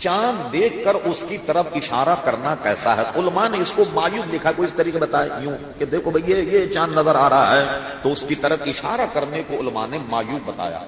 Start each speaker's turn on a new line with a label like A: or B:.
A: چاند دیکھ کر اس کی طرف اشارہ کرنا کیسا ہے؟ علماء نے اس کو مایوب لکھا کوئی اس طریقے بتایا، یوں کہ دیکھو بھائی یہ چاند نظر آ رہا ہے۔ تو اس کی طرف اشارہ کرنے کو علماء نے مایوب بتایا۔